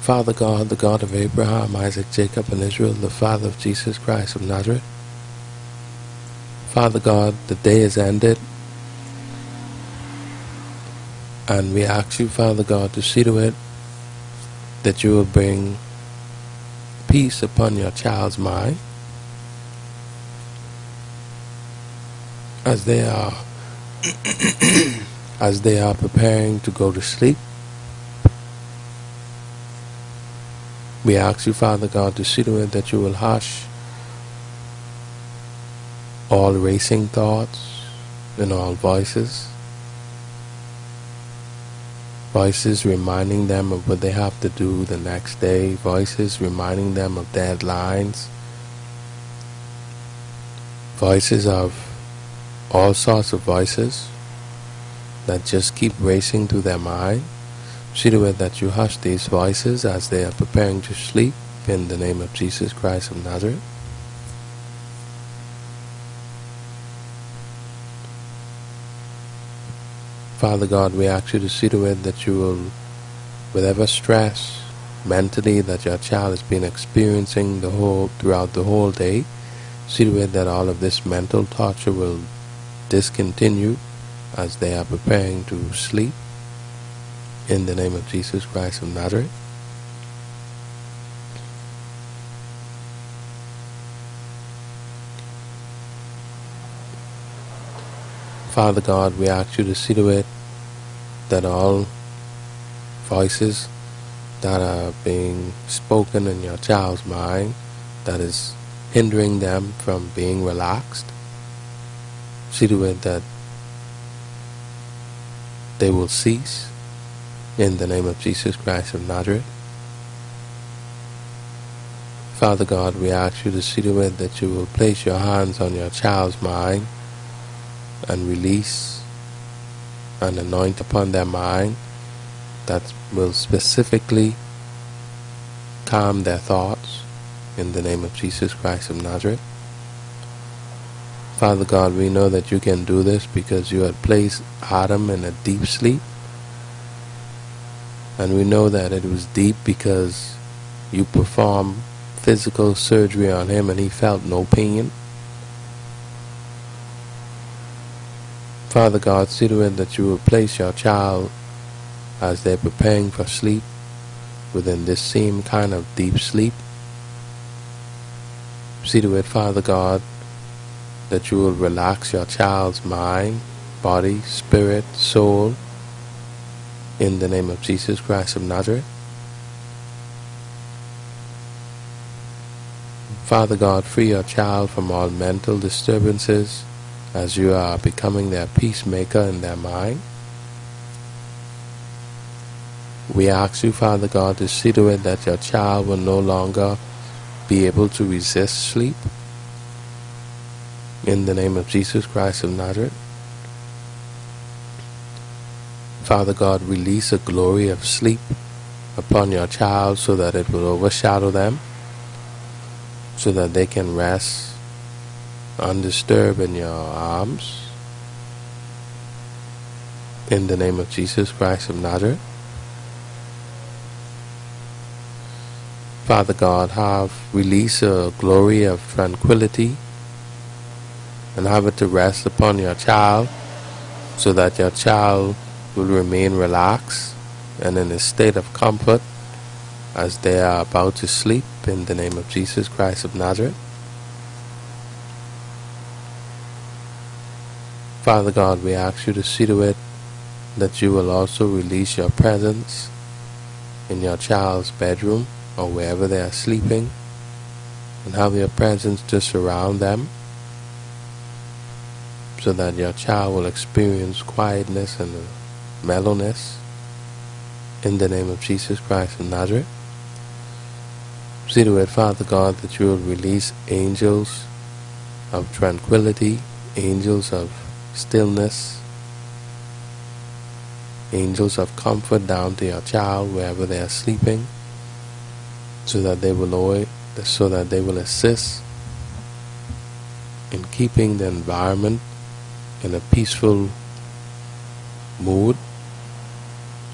Father God, the God of Abraham, Isaac, Jacob, and Israel, the Father of Jesus Christ of Nazareth. Father God, the day is ended, and we ask you, Father God, to see to it that you will bring peace upon your child's mind as they are as they are preparing to go to sleep. We ask you, Father God, to see to it that you will hush all racing thoughts and all voices. Voices reminding them of what they have to do the next day. Voices reminding them of deadlines. Voices of all sorts of voices that just keep racing through their mind. See to it that you hush these voices as they are preparing to sleep in the name of Jesus Christ of Nazareth. Father God, we ask you to see to it that you will, whatever stress mentally that your child has been experiencing the whole throughout the whole day, see to it that all of this mental torture will discontinue as they are preparing to sleep in the name of Jesus Christ of Nazareth. Father God, we ask you to see to it that all voices that are being spoken in your child's mind that is hindering them from being relaxed, see to it that they will cease in the name of Jesus Christ of Nazareth. Father God, we ask you to see to it that you will place your hands on your child's mind and release and anoint upon their mind that will specifically calm their thoughts in the name of Jesus Christ of Nazareth. Father God, we know that you can do this because you had placed Adam in a deep sleep. And we know that it was deep because you performed physical surgery on him and he felt no pain. Father God, see to it that you will place your child as they're preparing for sleep within this same kind of deep sleep. See to it, Father God, that you will relax your child's mind, body, spirit, soul, in the name of Jesus Christ of Nazareth. Father God, free your child from all mental disturbances as you are becoming their peacemaker in their mind. We ask you, Father God, to see to it that your child will no longer be able to resist sleep in the name of Jesus Christ of Nazareth. Father God, release a glory of sleep upon your child so that it will overshadow them, so that they can rest undisturbed in your arms. In the name of Jesus Christ of Nazareth. Father God, have release a glory of tranquility and have it to rest upon your child so that your child will remain relaxed and in a state of comfort as they are about to sleep in the name of Jesus Christ of Nazareth. Father God, we ask you to see to it that you will also release your presence in your child's bedroom or wherever they are sleeping and have your presence to surround them so that your child will experience quietness and mellowness in the name of Jesus Christ of Nazareth. See to it, Father God, that you will release angels of tranquility, angels of stillness, angels of comfort down to your child wherever they are sleeping, so that they will so that they will assist in keeping the environment in a peaceful mood